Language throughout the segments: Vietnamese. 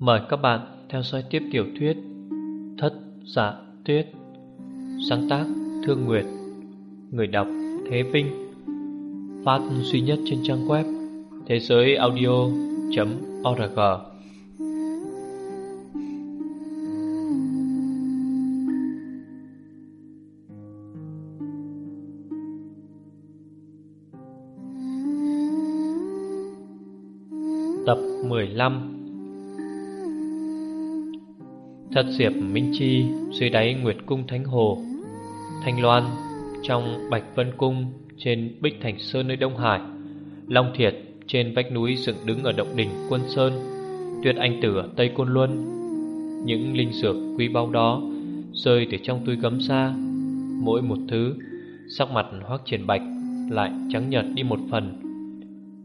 Mời các bạn theo dõi tiếp tiểu thuyết Thất Dạ Tuyết, Sáng tác Thương Nguyệt, Người đọc Thế Vinh, Phát duy nhất trên trang web Thế giới audio.org Tập 15 Thật diệp Minh Chi dưới đáy Nguyệt Cung Thánh Hồ Thanh Loan trong Bạch Vân Cung trên Bích Thành Sơn nơi Đông Hải Long Thiệt trên vách núi dựng đứng ở động Đình Quân Sơn Tuyệt Anh Tử ở Tây Côn Luân. Những linh dược quý báu đó rơi từ trong túi gấm xa, Mỗi một thứ sắc mặt hoác triển bạch lại trắng nhợt đi một phần.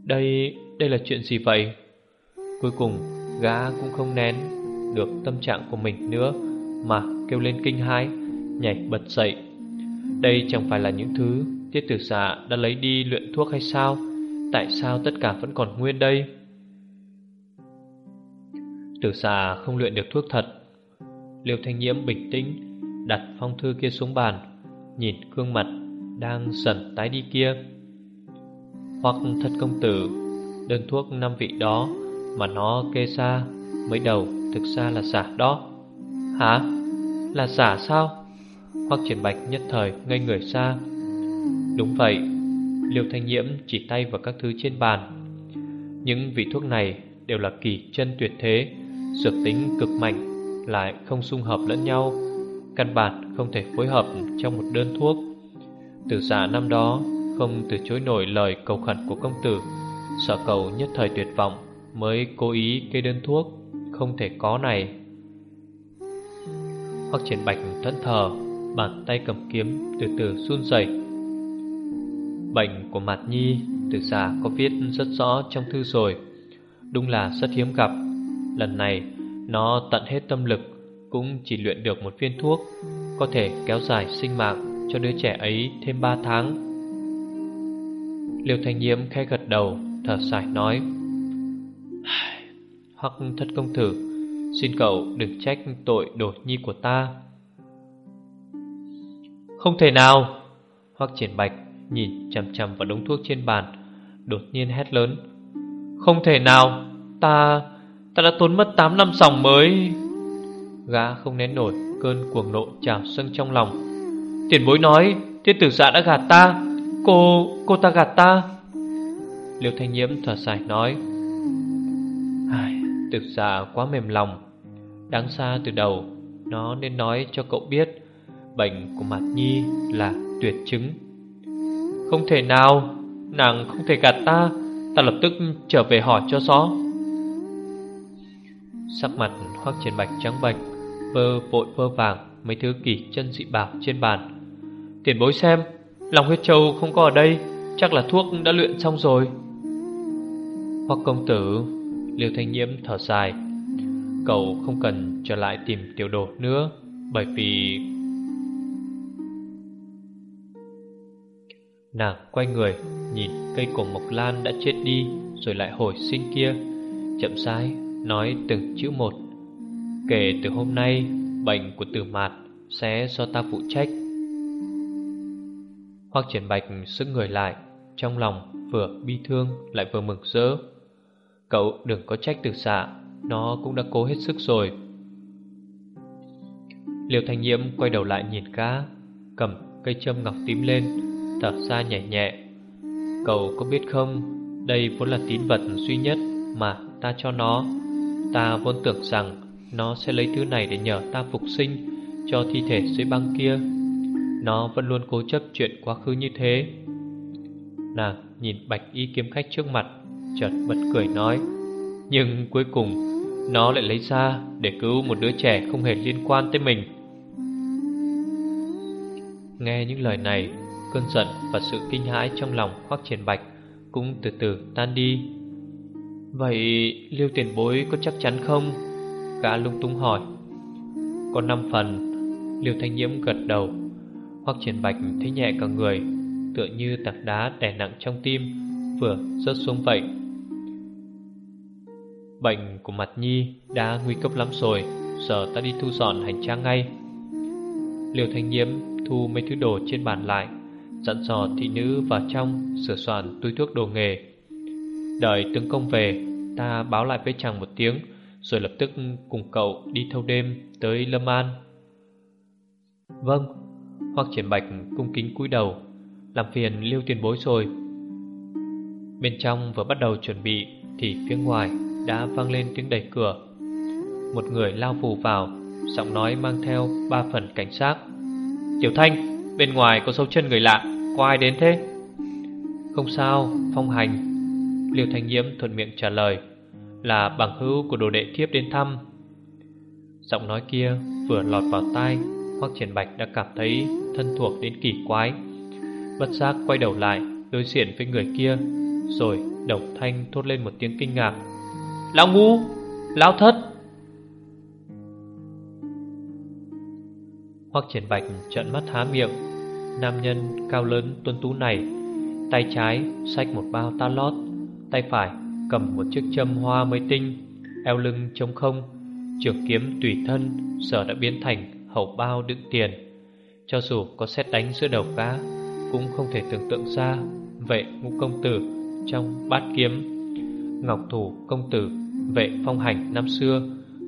Đây, đây là chuyện gì vậy? Cuối cùng gã cũng không nén được tâm trạng của mình nữa Mà kêu lên kinh hãi, Nhảy bật dậy. Đây chẳng phải là những thứ Tiết tử giả đã lấy đi luyện thuốc hay sao? Tại sao tất cả vẫn còn nguyên đây? Tử giả không luyện được thuốc thật. Liêu thanh nhiễm bình tĩnh, Đặt phong thư kia xuống bàn, Nhìn gương mặt Đang dần tái đi kia. Hoặc thật công tử, Đơn thuốc năm vị đó Mà nó kê ra Mới đầu thực ra là giả đó. Hả? Là giả sao? Hoắc triển bạch nhất thời ngây người ra. Đúng vậy, Liêu thanh nhiễm chỉ tay vào các thứ trên bàn. Những vị thuốc này đều là kỳ chân tuyệt thế, Dược tính cực mạnh, Lại không xung hợp lẫn nhau, Căn bản không thể phối hợp trong một đơn thuốc. Tử giả năm đó, Không từ chối nổi lời cầu khẩn của công tử, Sợ cầu nhất thời tuyệt vọng Mới cố ý kê đơn thuốc không thể có này. Hoặc triển bạch thẫn thờ, Bàn tay cầm kiếm từ từ run rẩy. Bệnh của Mạt Nhi, Từ già có viết rất rõ trong thư rồi. Đúng là rất hiếm gặp. Lần này, nó tận hết tâm lực, Cũng chỉ luyện được một viên thuốc, Có thể kéo dài sinh mạng Cho đứa trẻ ấy thêm 3 tháng. Liêu Thanh Nhiễm khẽ gật đầu, Thở dài nói hoặc thất công tử Xin cậu đừng trách tội đột nhi của ta. Không thể nào. Hoặc triển bạch Nhìn chằm chằm vào đống thuốc trên bàn Đột nhiên hét lớn. Không thể nào. Ta Ta đã tốn mất 8 năm sòng mới. Gã không nén nổi Cơn cuồng nộ trào sưng trong lòng. Tiền bối nói Thiên tử dạ đã gạt ta. Cô, cô ta gạt ta. Liêu thanh nhiễm thở dài nói Thực ra quá mềm lòng. Đáng xa từ đầu, Nó nên nói cho cậu biết, Bệnh của Mạt Nhi là tuyệt chứng. Không thể nào, Nàng không thể gạt ta Ta lập tức trở về hỏi cho rõ. Sắc mặt hoác triển bạch trắng bệch, Vơ vội vơ vàng Mấy thứ kỳ chân dị bảo trên bàn. Tiền bối xem, Lòng huyết châu không có ở đây, Chắc là thuốc đã luyện xong rồi. Hoặc công tử Liêu Thanh Nhiễm thở dài. Cậu không cần trở lại tìm tiểu đồ nữa, Bởi vì Nàng quay người, Nhìn cây cổ mộc lan đã chết đi, Rồi lại hồi sinh kia. Chậm rãi nói từng chữ một. Kể từ hôm nay, Bệnh của tử mạt Sẽ do ta phụ trách. Hoặc triển bạch sức người lại, Trong lòng vừa bi thương Lại vừa mừng rỡ. Cậu đừng có trách từ xạ Nó cũng đã cố hết sức rồi. Liêu Thanh Nhiễm quay đầu lại nhìn cá, Cầm cây châm ngọc tím lên, Thở ra nhẹ nhẹ. Cậu có biết không, Đây vốn là tín vật duy nhất Mà ta cho nó. Ta vốn tưởng rằng Nó sẽ lấy thứ này để nhờ ta phục sinh Cho thi thể dưới băng kia. Nó vẫn luôn cố chấp chuyện quá khứ như thế. Nàng nhìn bạch y kiếm khách trước mặt chợt bật cười nói, Nhưng cuối cùng, Nó lại lấy ra để cứu một đứa trẻ không hề liên quan tới mình. Nghe những lời này, Cơn giận và sự kinh hãi trong lòng khoác triển bạch Cũng từ từ tan đi. Vậy Liêu tiền bối có chắc chắn không? Gã lung tung hỏi. Có năm phần, Liêu thanh nhiễm gật đầu. Hoác triển bạch thấy nhẹ cả người, Tựa như tảng đá đè nặng trong tim, Vừa rớt xuống vậy. Bệnh của mặt nhi đã nguy cấp lắm rồi Giờ ta đi thu dọn hành trang ngay. Liêu thanh nhiễm thu mấy thứ đồ trên bàn lại Dặn dò thị nữ vào trong Sửa soạn túi thuốc đồ nghề. Đợi tướng công về Ta báo lại với chàng một tiếng Rồi lập tức cùng cậu đi thâu đêm Tới Lâm An. Vâng. Hoác triển bạch cung kính cúi đầu Làm phiền liêu tiền bối rồi. Bên trong vừa bắt đầu chuẩn bị Thì phía ngoài đã vang lên tiếng đẩy cửa. Một người lao vù vào, Giọng nói mang theo ba phần cảnh sát. Tiểu Thanh, Bên ngoài có dấu chân người lạ, Có ai đến thế? Không sao, Phong hành. Liêu Thanh Nhiễm thuận miệng trả lời, Là bằng hữu của đồ đệ thiếp đến thăm. Giọng nói kia vừa lọt vào tai Hoắc Triển Bạch đã cảm thấy thân thuộc đến kỳ quái. Bất giác quay đầu lại, Đối diện với người kia, Rồi Đồng thanh thốt lên một tiếng kinh ngạc. Lão ngu, Lão thất. Hoắc Triển Bạch trợn mắt há miệng. Nam nhân cao lớn, tuấn tú này, Tay trái xách một bao ta lót, Tay phải cầm một chiếc châm hoa mới tinh, Eo lưng trống không. Trường kiếm tùy thân Giờ đã biến thành hậu bao đựng tiền. Cho dù có xét đánh giữa đầu cá, Cũng không thể tưởng tượng ra vậy ngũ công tử Trong bát kiếm. Ngọc thủ, công tử, Vệ phong hành năm xưa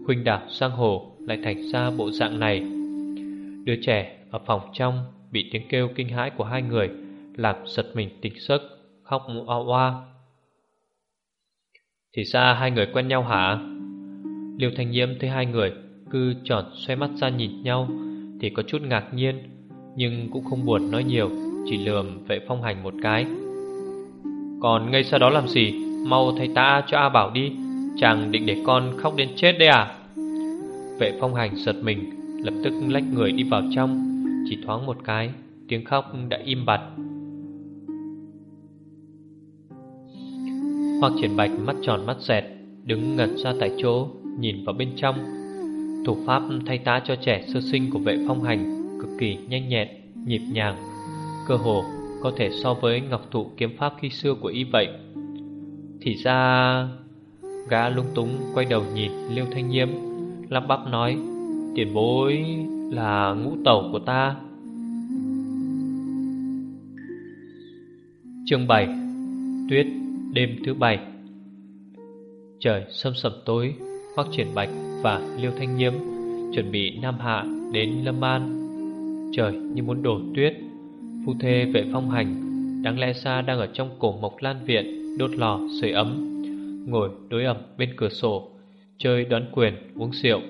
Huynh đảo sang hồ Lại thành ra bộ dạng này. Đứa trẻ ở phòng trong Bị tiếng kêu kinh hãi của hai người Làm giật mình tỉnh giấc, Khóc oa oa. Thì ra hai người quen nhau hả? Liêu Thanh Nhiễm thấy hai người Cứ tròn xoay mắt ra nhìn nhau Thì có chút ngạc nhiên, Nhưng cũng không buồn nói nhiều, Chỉ lườm vệ phong hành một cái. Còn ngay sau đó làm gì? Mau thay ta cho A Bảo đi. Chàng định để con khóc đến chết đấy à? Vệ phong hành giật mình Lập tức lách người đi vào trong. Chỉ thoáng một cái Tiếng khóc đã im bặt. Hoặc triển bạch mắt tròn mắt dẹt Đứng ngẩn ra tại chỗ Nhìn vào bên trong. Thủ pháp thay tá cho trẻ sơ sinh của vệ phong hành Cực kỳ nhanh nhẹn, nhịp nhàng. Cơ hồ có thể so với ngọc thụ kiếm pháp khi xưa của y vậy. Thì ra... Gã lung túng quay đầu nhìn Liêu Thanh Nhiễm, Lắp bắp nói, Tiền bối là ngũ tẩu của ta. Chương 7 Tuyết đêm thứ bảy. Trời sâm sầm tối, Hoác triển bạch và Liêu Thanh Nhiễm Chuẩn bị Nam Hạ đến Lâm An. Trời như muốn đổ tuyết, Phu thê vệ phong hành, Đáng lẽ xa đang ở trong cổ mộc lan viện. Đốt lò, sưởi ấm. Ngồi đối ẩm bên cửa sổ, Chơi đoán quyền, uống rượu.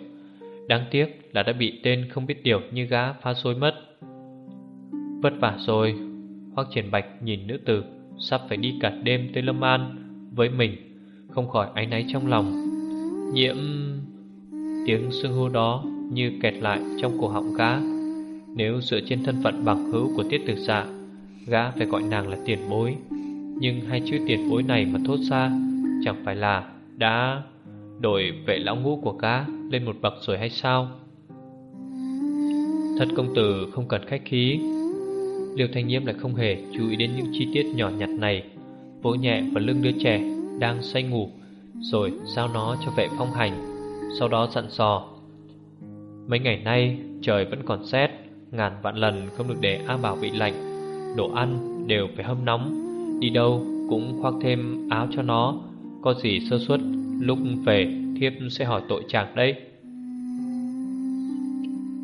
Đáng tiếc là đã bị tên không biết điều như gã phá xối mất. Vất vả rồi. Hoắc triển bạch nhìn nữ tử, Sắp phải đi cả đêm tới Lâm An Với mình, Không khỏi áy náy trong lòng. Nhiễm Tiếng xưng hô đó như kẹt lại trong cổ họng gã. Nếu dựa trên thân phận bằng hữu của tiết tử dạ Gã phải gọi nàng là tiền bối. Nhưng hai chữ tiền bối này mà thốt ra, Chẳng phải là đã đổi vệ lão ngũ của cá lên một bậc rồi hay sao? Thật công tử không cần khách khí. Liêu Thanh Nhiễm lại không hề chú ý đến những chi tiết nhỏ nhặt này. Vỗ nhẹ vào lưng đứa trẻ đang say ngủ, Rồi giao nó cho vệ phong hành, Sau đó dặn dò. Mấy ngày nay trời vẫn còn rét, Ngàn vạn lần không được để A Bảo bị lạnh. Đồ ăn đều phải hâm nóng. Đi đâu cũng khoác thêm áo cho nó. Có gì sơ suất, Lúc về thiếp sẽ hỏi tội chàng đấy.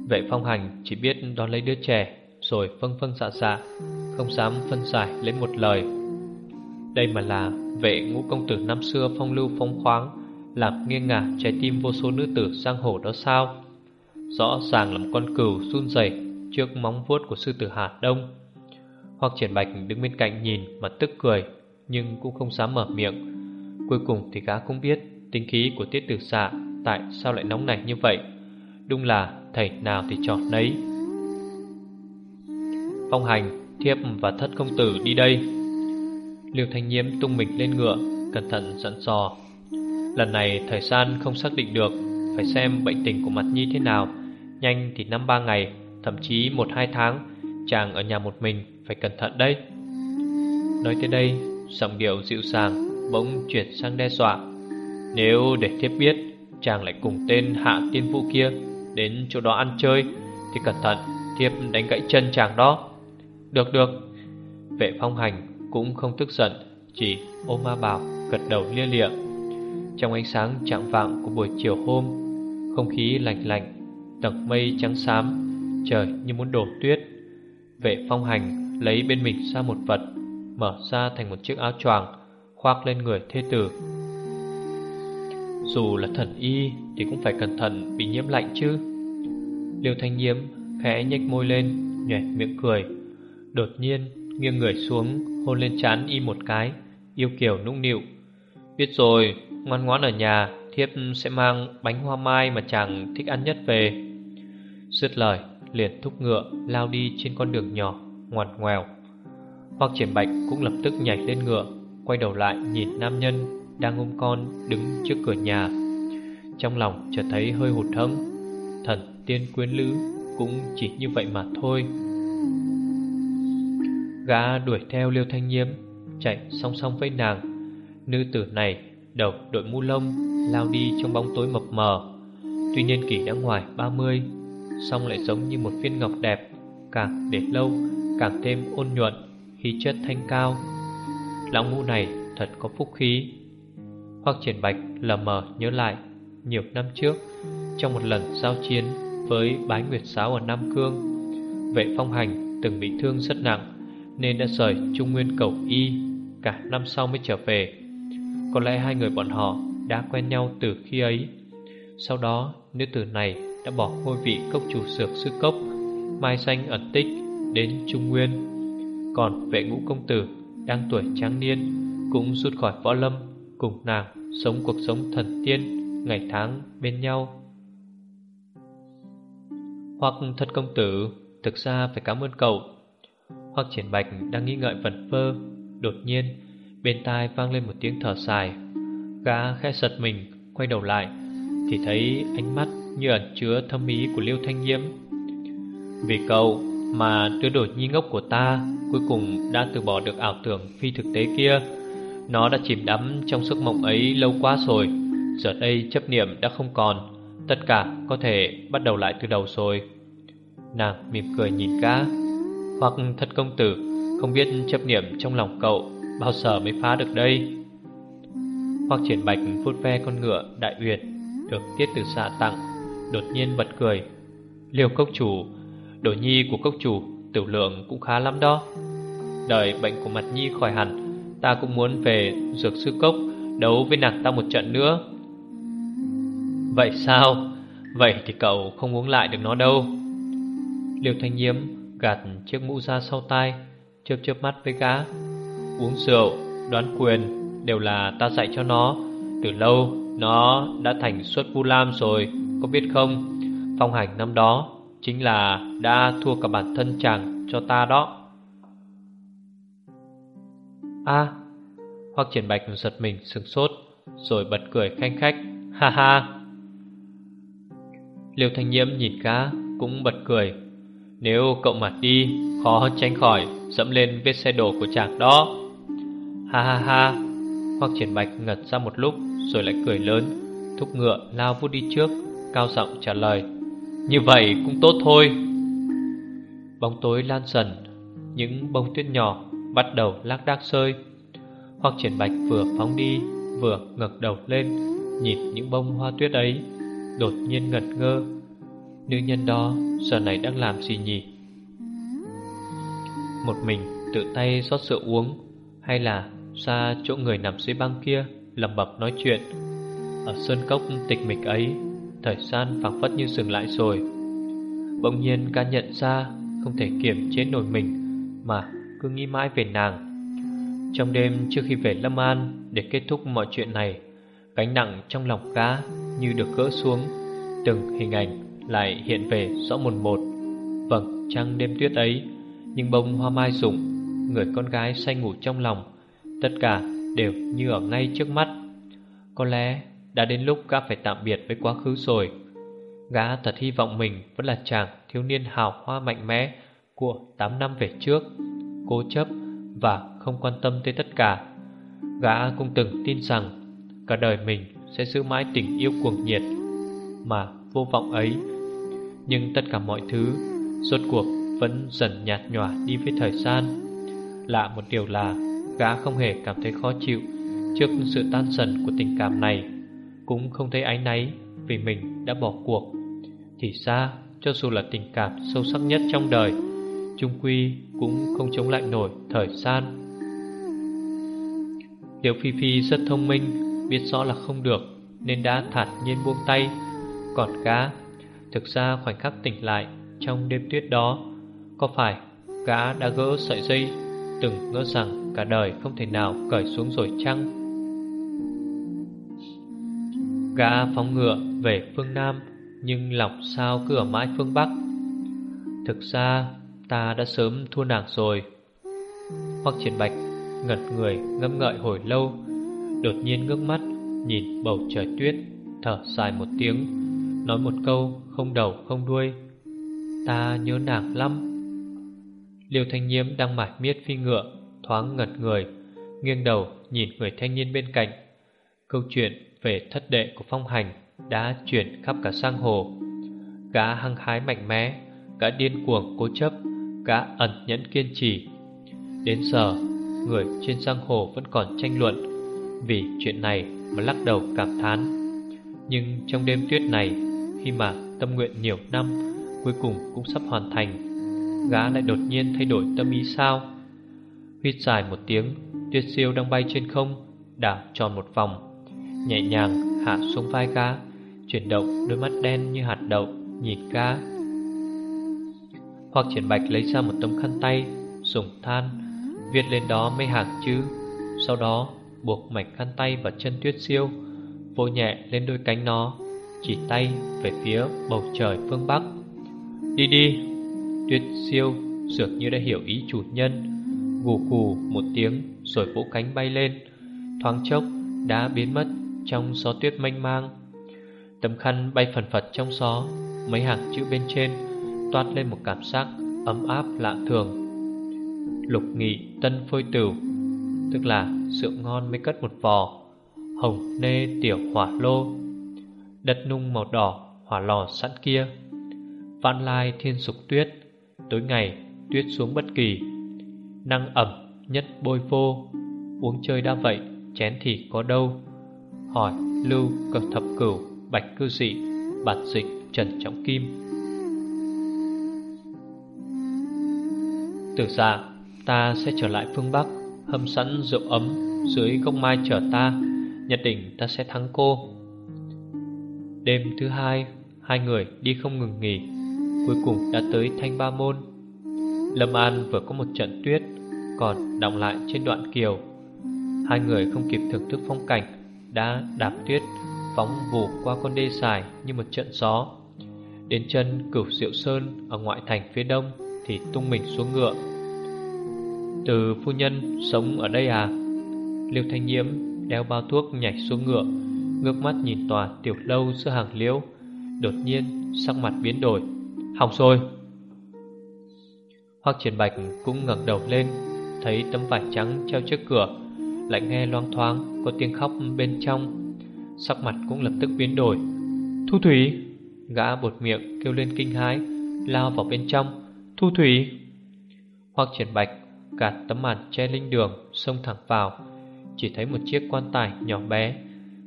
Vệ phong hành chỉ biết đón lấy đứa trẻ, Rồi phân phân dạ dạ Không dám phân giải lấy một lời. Đây mà là vệ ngũ công tử năm xưa phong lưu phong khoáng, Làm nghiêng ngả trái tim vô số nữ tử sang hổ đó sao? Rõ ràng là một con cừu run rẩy Trước móng vuốt của sư tử Hà Đông. Hoặc triển bạch đứng bên cạnh nhìn mà tức cười Nhưng cũng không dám mở miệng. Cuối cùng thì gã cũng biết Tính khí của tiết tử xạ Tại sao lại nóng nảy như vậy. Đúng là thầy nào thì chọn nấy. Phong hành, thiếp và thất công tử đi đây. Liêu thanh nhiễm tung mình lên ngựa Cẩn thận dặn dò. Lần này thời gian không xác định được Phải xem bệnh tình của mặt nhi thế nào. Nhanh thì năm ba ngày Thậm chí một hai tháng Chàng ở nhà một mình phải cẩn thận đấy. Nói tới đây, Giọng điệu dịu dàng Bỗng chuyển sang đe dọa. Nếu để thiếp biết Chàng lại cùng tên hạ tiên vũ kia Đến chỗ đó ăn chơi, Thì cẩn thận thiếp đánh gãy chân chàng đó. Được được. Vệ phong hành cũng không tức giận, Chỉ ôm ma bảo, gật đầu lia lịa. Trong ánh sáng trạng vạng của buổi chiều hôm, Không khí lạnh lạnh, Tầng mây trắng xám, Trời như muốn đổ tuyết. Vệ phong hành lấy bên mình ra một vật, Mở ra thành một chiếc áo choàng, Khoác lên người thê tử. Dù là thần y Thì cũng phải cẩn thận bị nhiễm lạnh chứ. Liêu thanh nhiễm khẽ nhếch môi lên Nhoẻn miệng cười. Đột nhiên, nghiêng người xuống, Hôn lên trán y một cái, Yêu kiều nũng nịu. Biết rồi, ngoan ngoãn ở nhà, Thiếp sẽ mang bánh hoa mai mà chàng thích ăn nhất về. Dứt lời, liền thúc ngựa Lao đi trên con đường nhỏ. Ngoằn ngoèo. Hoặc triển bạch cũng lập tức nhảy lên ngựa, Quay đầu lại nhìn nam nhân Đang ôm con đứng trước cửa nhà. Trong lòng chợt thấy hơi hụt hẫng, Thần tiên quyến lữ Cũng chỉ như vậy mà thôi. Gã đuổi theo Liêu Thanh Nhiễm, Chạy song song với nàng. Nữ tử này đầu đội mũ lông, Lao đi trong bóng tối mập mờ. Tuy nhiên kỷ đã ngoài 30 Xong lại giống như một viên ngọc đẹp, Càng để lâu càng thêm ôn nhuận, Khí chất thanh cao. Lão ngũ này thật có phúc khí. Hoặc triển bạch lờ mờ nhớ lại, Nhiều năm trước, Trong một lần giao chiến Với bái nguyệt sáo ở Nam Cương, Vệ phong hành từng bị thương rất nặng Nên đã rời Trung Nguyên cầu y Cả năm sau mới trở về. Có lẽ hai người bọn họ đã quen nhau từ khi ấy. Sau đó, nữ tử này đã bỏ ngôi vị cốc chủ dược sư cốc, Mai xanh ẩn tích đến Trung Nguyên. Còn vệ ngũ công tử đang tuổi tráng niên Cũng rút khỏi võ lâm, Cùng nàng sống cuộc sống thần tiên Ngày tháng bên nhau. Hoặc thật công tử, Thực ra phải cảm ơn cậu. Hoặc triển bạch đang nghi ngợi vẩn vơ, Đột nhiên Bên tai vang lên một tiếng thở dài. Gã khẽ giật mình, Quay đầu lại, Thì thấy ánh mắt như ẩn chứa thâm ý của Liêu Thanh Nhiễm. Vì cậu mà đứa đột nhi ngốc của ta Cuối cùng đã từ bỏ được ảo tưởng phi thực tế kia. Nó đã chìm đắm trong giấc mộng ấy lâu quá rồi. Giờ đây chấp niệm đã không còn. Tất cả có thể bắt đầu lại từ đầu rồi. Nàng mỉm cười nhìn cá Hoặc thật công tử, Không biết chấp niệm trong lòng cậu Bao giờ mới phá được đây? Hoặc triển bạch phút ve con ngựa đại uyển, Được tiết từ xạ tặng, Đột nhiên bật cười. Liêu cốc chủ Đồ nhi của cốc chủ Tiểu lượng cũng khá lắm đó. Đợi bệnh của mặt nhi khỏi hẳn Ta cũng muốn về dược sư cốc Đấu với nàng ta một trận nữa. Vậy sao? Vậy thì cậu không uống lại được nó đâu. Liêu thanh nhiễm Gạt chiếc mũ ra sau tai Chớp chớp mắt với gã. Uống rượu, đoán quyền Đều là ta dạy cho nó. Từ lâu nó đã thành xuất vu lam rồi Có biết không? Phong hành năm đó Chính là đã thua cả bản thân chàng cho ta đó. A Hoặc triển bạch giật mình sừng sốt, Rồi bật cười khanh khách. Ha ha. Liêu thanh nhiễm nhìn cá Cũng bật cười. Nếu cậu mặt đi, Khó tránh khỏi Dẫm lên vết xe đổ của chàng đó. Ha ha ha. Hoặc triển bạch ngật ra một lúc, Rồi lại cười lớn, Thúc ngựa lao vút đi trước, Cao giọng trả lời. Như vậy cũng tốt thôi. Bóng tối lan dần, Những bông tuyết nhỏ Bắt đầu lác đác rơi. Hoặc triển bạch vừa phóng đi, Vừa ngẩng đầu lên, Nhìn những bông hoa tuyết ấy, Đột nhiên ngật ngơ. Nữ nhân đó giờ này đang làm gì nhỉ? Một mình tự tay rót rượu uống, Hay là ra chỗ người nằm dưới băng kia lẩm bẩm nói chuyện. Ở sơn cốc tịch mịch ấy Thời gian phẳng phất như dừng lại rồi. Bỗng nhiên ca nhận ra Không thể kiềm chế nổi mình, Mà cứ nghĩ mãi về nàng. Trong đêm trước khi về Lâm An Để kết thúc mọi chuyện này, Gánh nặng trong lòng cá Như được gỡ xuống. Từng hình ảnh lại hiện về rõ một một. Vầng trăng đêm tuyết ấy, những bông hoa mai rụng, Người con gái say ngủ trong lòng, Tất cả đều như ở ngay trước mắt. Có lẽ đã đến lúc gã phải tạm biệt với quá khứ rồi. Gã thật hy vọng mình vẫn là chàng thiếu niên hào hoa mạnh mẽ Của 8 năm về trước, Cố chấp và không quan tâm tới tất cả. Gã cũng từng tin rằng Cả đời mình sẽ giữ mãi tình yêu cuồng nhiệt Mà vô vọng ấy. Nhưng tất cả mọi thứ Rốt cuộc vẫn dần nhạt nhòa đi với thời gian. Lạ một điều là Gã không hề cảm thấy khó chịu Trước sự tan dần của tình cảm này. Cũng không thấy áy náy Vì mình đã bỏ cuộc. Thì ra cho dù là tình cảm sâu sắc nhất trong đời Trung Quy cũng không chống lại nổi thời gian. Liễu Phi Phi rất thông minh, Biết rõ là không được, Nên đã thản nhiên buông tay. Còn gã, Thực ra khoảnh khắc tỉnh lại Trong đêm tuyết đó, Có phải gã đã gỡ sợi dây, Từng ngỡ rằng cả đời không thể nào cởi xuống rồi chăng? Gã phóng ngựa về phương Nam, Nhưng lọc sao cứ ở mãi phương Bắc. Thực ra, ta đã sớm thua nàng rồi. Hoắc triển bạch ngật người ngâm ngợi hồi lâu, Đột nhiên ngước mắt Nhìn bầu trời tuyết, Thở dài một tiếng, Nói một câu không đầu không đuôi. Ta nhớ nàng lắm. Liêu thanh nhiễm đang mải miết phi ngựa, Thoáng ngật người, Nghiêng đầu nhìn người thanh niên bên cạnh. Câu chuyện về thất đệ của phong hành Đã chuyển khắp cả sang hồ. Gã hăng hái mạnh mẽ, Gã điên cuồng cố chấp, Gã ẩn nhẫn kiên trì. Đến giờ, Người trên sang hồ vẫn còn tranh luận Vì chuyện này mà lắc đầu cảm thán. Nhưng trong đêm tuyết này, Khi mà tâm nguyện nhiều năm Cuối cùng cũng sắp hoàn thành, Gã lại đột nhiên thay đổi tâm ý sao? Huyết dài một tiếng, Tuyết siêu đang bay trên không, Đảo tròn một vòng. Nhẹ nhàng hạ xuống vai gã Chuyển động đôi mắt đen như hạt đậu, Nhìn gã Hoặc triển bạch lấy ra một tấm khăn tay Dùng than, Viết lên đó mấy hàng chữ, Sau đó buộc mảnh khăn tay vào chân tuyết siêu, Vỗ nhẹ lên đôi cánh nó, Chỉ tay về phía bầu trời phương Bắc. Đi đi. Tuyết siêu dường như đã hiểu ý chủ nhân, Gù gù một tiếng rồi vỗ cánh bay lên. Thoáng chốc đã biến mất trong gió tuyết mênh mang. Tấm khăn bay phần phật trong gió, Mấy hàng chữ bên trên toát lên một cảm giác ấm áp lạ thường. Lục nghị tân phôi tửu Tức là rượu ngon mới cất một vò, Hồng nê tiểu hỏa lô, Đất nung màu đỏ hỏa lò sẵn kia, Vạn lai thiên sục tuyết, Tối ngày tuyết xuống bất kỳ, Năng ẩm nhất bôi vô Uống chơi đã vậy, Chén thì có đâu. Hỏi lưu cực thập cửu, Bạch cư sĩ, Bạt dịch, trần trọng kim. Từ xa, Ta sẽ trở lại phương Bắc, Hâm sẵn rượu ấm Dưới gốc mai chờ ta, Nhất định ta sẽ thắng cô. Đêm thứ hai Hai người đi không ngừng nghỉ, Cuối cùng đã tới Thanh Ba Môn. Lâm An vừa có một trận tuyết, Còn đọng lại trên đoạn kiều. Hai người không kịp thưởng thức phong cảnh đã đạp tuyết, Phóng vù qua con đê dài Như một trận gió. Đến chân cửu diệu sơn Ở ngoại thành phía đông Thì tung mình xuống ngựa. Từ phu nhân sống ở đây à? Liêu thanh nhiễm đeo bao thuốc nhảy xuống ngựa, Ngước mắt nhìn tòa tiểu lâu giữa hàng liễu. Đột nhiên sắc mặt biến đổi. Hỏng rồi. Hoắc triển bạch cũng ngẩng đầu lên, Thấy tấm vải trắng treo trước cửa. Lại nghe loang thoáng Có tiếng khóc bên trong. Sắc mặt cũng lập tức biến đổi. Thu Thủy! Gã bột miệng kêu lên kinh hãi Lao vào bên trong. Thu Thủy! Hoặc triển bạch Gạt tấm màn che linh đường Xông thẳng vào. Chỉ thấy một chiếc quan tài nhỏ bé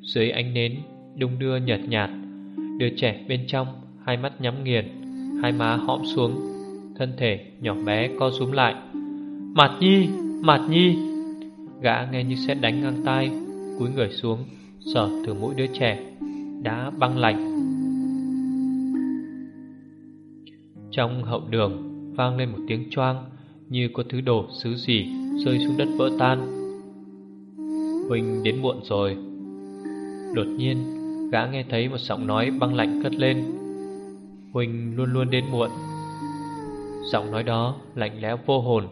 Dưới ánh nến đung đưa nhợt nhạt. Đứa trẻ bên trong Hai mắt nhắm nghiền Hai má hõm xuống Thân thể nhỏ bé co rúm lại. Mạt nhi, mạt nhi! Gã nghe như xét đánh ngang tai Cúi người xuống Sờ thử mũi đứa trẻ Đã băng lạnh Trong hậu đường Vang lên một tiếng choang như có thứ đồ sứ gì rơi xuống đất vỡ tan. Huynh đến muộn rồi. Đột nhiên, gã nghe thấy một giọng nói băng lạnh cất lên. Huynh luôn luôn đến muộn. Giọng nói đó lạnh lẽo vô hồn,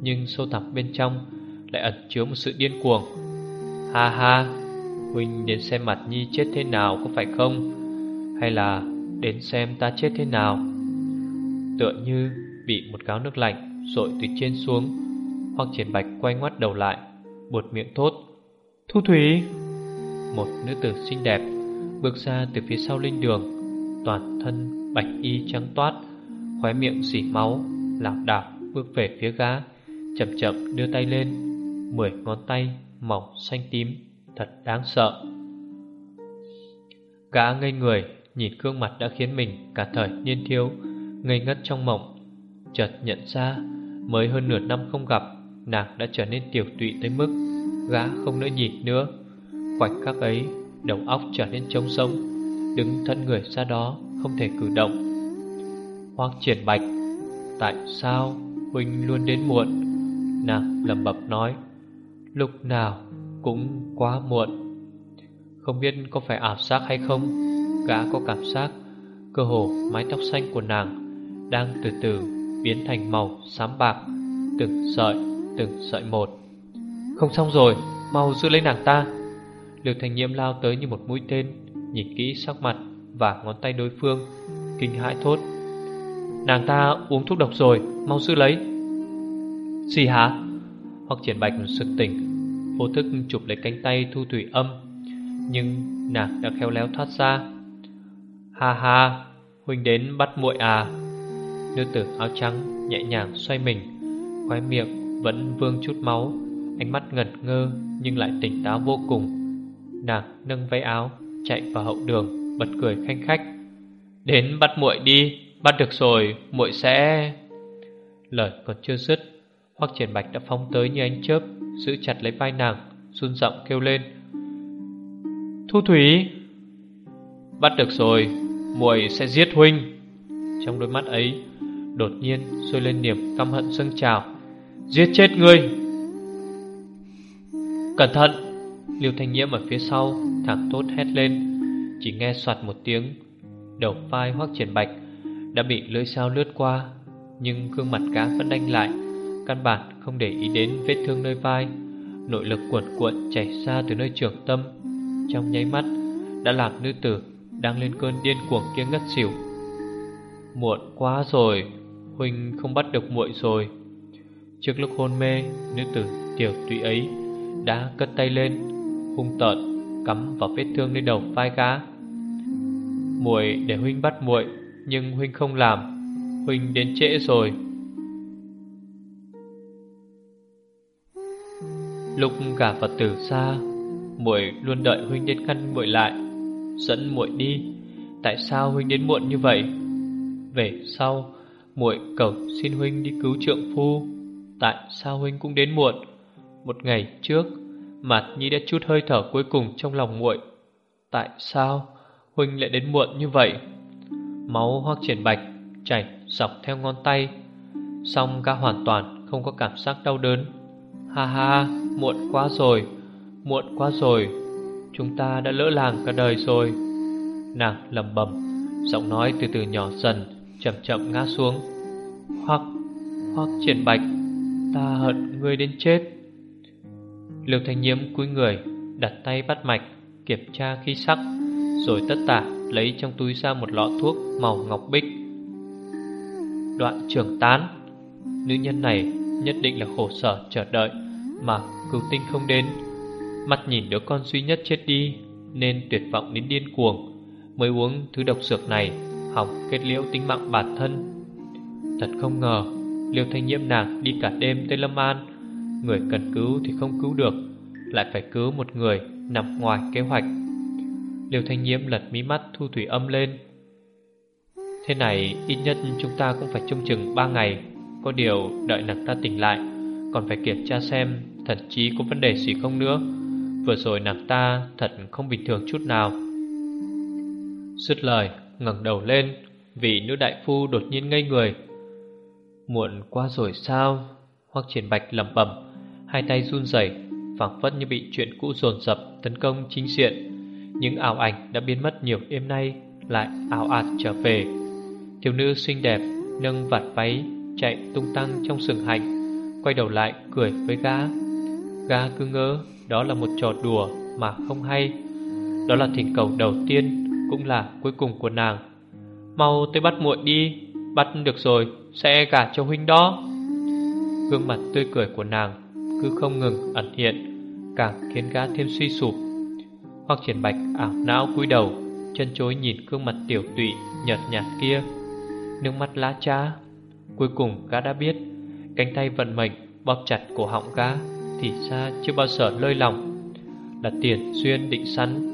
nhưng sâu thẳm bên trong lại ẩn chứa một sự điên cuồng. Ha ha, Huynh đến xem mặt Nhi chết thế nào có phải không? Hay là đến xem ta chết thế nào? Tựa như bị một gáo nước lạnh Rội từ trên xuống Hoặc triển bạch quay ngoắt đầu lại Buột miệng thốt Thu Thủy Một nữ tử xinh đẹp Bước ra từ phía sau linh đường Toàn thân bạch y trắng toát Khóe miệng xỉ máu Lảo đảo bước về phía gã Chậm chậm đưa tay lên Mười ngón tay màu xanh tím, Thật đáng sợ. Gã ngây người, Nhìn gương mặt đã khiến mình cả thời niên thiếu, Ngây ngất trong mộng. Chợt nhận ra, Mới hơn nửa năm không gặp, Nàng đã trở nên tiểu tụy tới mức Gã không nỡ nhìn nữa. Khoảnh khắc ấy, Đầu óc trở nên trống rỗng, Đứng thân người ra đó Không thể cử động. Hoang triển bạch, Tại sao Huynh luôn đến muộn? Nàng lẩm bẩm nói. Lúc nào cũng quá muộn. Không biết có phải ảo giác hay không, Gã có cảm giác Cơ hồ mái tóc xanh của nàng Đang từ từ biến thành màu xám bạc, Từng sợi Từng sợi một. Không xong rồi, Mau giữ lấy nàng ta. Liêu thành nhiễm lao tới như một mũi tên, Nhìn kỹ sắc mặt và ngón tay đối phương, Kinh hãi thốt. Nàng ta uống thuốc độc rồi, Mau giữ lấy. Gì hả? Hoặc triển bạch sực tỉnh. Vô thức chụp lấy cánh tay thu thủy âm, Nhưng nàng đã khéo léo thoát ra. Ha ha, Huynh đến bắt muội à? Nữ tử áo trắng nhẹ nhàng xoay mình, Khóe miệng vẫn vương chút máu, Ánh mắt ngẩn ngơ nhưng lại tỉnh táo vô cùng. Nàng nâng váy áo, Chạy vào hậu đường, Bật cười khanh khách. Đến bắt muội đi, Bắt được rồi, muội sẽ Lời còn chưa dứt Hoắc triển bạch đã phóng tới như ánh chớp, Giữ chặt lấy vai nàng, run giọng kêu lên. Thu Thủy! Bắt được rồi, muội sẽ giết huynh. Trong đôi mắt ấy, Đột nhiên sôi lên niềm căm hận dâng trào. Giết chết ngươi! Cẩn thận! Liêu Thanh Nhiễm ở phía sau Thẳng tốt hét lên, Chỉ nghe soạt một tiếng, Đầu vai Hoắc triển bạch Đã bị lưỡi sao lướt qua, Nhưng gương mặt cá vẫn đanh lại. Căn bản không để ý đến vết thương nơi vai. Nội lực cuộn cuộn chảy ra từ nơi trường tâm. Trong nháy mắt, Đã làm nữ tử Đang lên cơn điên cuồng kia ngất xỉu. Muộn quá rồi Huynh không bắt được muội rồi. Trước lúc hôn mê, Nữ tử tiểu tụy ấy Đã cất tay lên, Hung tợn cắm vào vết thương lên đầu vai gã. Muội để huynh bắt muội, Nhưng huynh không làm. Huynh đến trễ rồi. Lúc gả Phật tử xa, muội luôn đợi huynh đến ngăn muội lại, Dẫn muội đi. Tại sao huynh đến muộn như vậy? Về sau, muội cầu xin huynh đi cứu trượng phu. Tại sao huynh cũng đến muộn? Một ngày trước, Mạt Nhi đã chút hơi thở cuối cùng trong lòng muội. Tại sao huynh lại đến muộn như vậy? Máu hoắc triển bạch, chảy dọc theo ngón tay. Song ca hoàn toàn không có cảm giác đau đớn. Ha ha, muộn quá rồi, muộn quá rồi. Chúng ta đã lỡ làng cả đời rồi. Nàng lầm bầm Giọng nói từ từ nhỏ dần Chậm chậm ngã xuống. Hoặc, hoặc triển bạch Ta hận ngươi đến chết. Liêu thanh nhiễm cúi người Đặt tay bắt mạch Kiểm tra khí sắc Rồi tất tả lấy trong túi ra một lọ thuốc màu ngọc bích. Đoạn trưởng tán Nữ nhân này nhất định là khổ sở chờ đợi. Mà cứu tinh không đến. Mặt nhìn đứa con duy nhất chết đi, Nên tuyệt vọng đến điên cuồng, Mới uống thứ độc dược này, Hỏng kết liễu tính mạng bản thân. Thật không ngờ, Liêu thanh nhiễm nàng đi cả đêm tới Lâm An, Người cần cứu thì không cứu được, Lại phải cứu một người nằm ngoài kế hoạch. Liêu thanh nhiễm lật mí mắt thu thủy âm lên. Thế này ít nhất chúng ta cũng phải trông chừng 3 ngày, Có điều đợi nàng ta tỉnh lại còn phải kiểm tra xem thậm chí có vấn đề gì không nữa. Vừa rồi nàng ta thật không bình thường chút nào. Dứt lời, ngẩng đầu lên, Vị nữ đại phu đột nhiên ngây người. Muộn quá rồi sao? Hoặc triển bạch lẩm bẩm, Hai tay run rẩy, phảng phất như bị chuyện cũ dồn dập tấn công chính diện. Những ảo ảnh đã biến mất nhiều đêm nay, Lại ảo ạt trở về. Thiếu nữ xinh đẹp Nâng vạt váy Chạy tung tăng trong sừng hành Quay đầu lại cười với gã. Gã cứ ngỡ đó là một trò đùa Mà không hay. Đó là thỉnh cầu đầu tiên, Cũng là cuối cùng của nàng. Mau tới bắt muội đi, Bắt được rồi, sẽ gả cho huynh đó. Gương mặt tươi cười của nàng Cứ không ngừng ẩn hiện, Càng khiến gã thêm suy sụp. Hoặc triển bạch ảo não cúi đầu, Chân chối nhìn gương mặt tiểu tụy Nhợt nhạt kia. Nước mắt lá cha Cuối cùng gã đã biết Cánh tay vận mệnh, bóp chặt cổ họng gã Thì ra chưa bao giờ lơi lòng Là tiền xuyên định sẵn,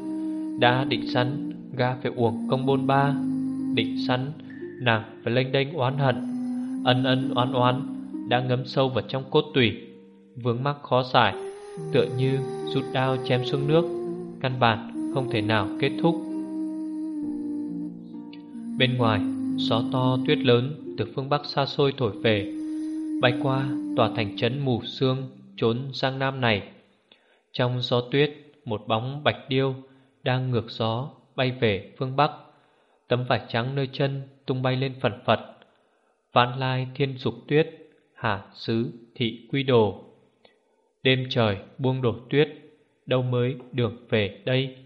Đã định sẵn Gã phải uổng công bôn ba. Định sẵn, Nàng phải lênh đênh oán hận, Ân ân oán oán Đã ngấm sâu vào trong cốt tủy. Vướng mắc khó giải, Tựa như rút đao chém xuống nước, Căn bản không thể nào kết thúc. Bên ngoài, Gió to tuyết lớn từ phương Bắc xa xôi thổi về. Bay qua tòa thành trấn mù sương, Trốn sang Nam này. Trong gió tuyết, Một bóng bạch điêu Đang ngược gió bay về phương Bắc. Tấm vải trắng nơi chân tung bay lên phần phật. Vãn lai thiên dục tuyết, Hạ sứ thị quy đồ. Đêm trời buông đổ tuyết, Đâu mới đường về đây?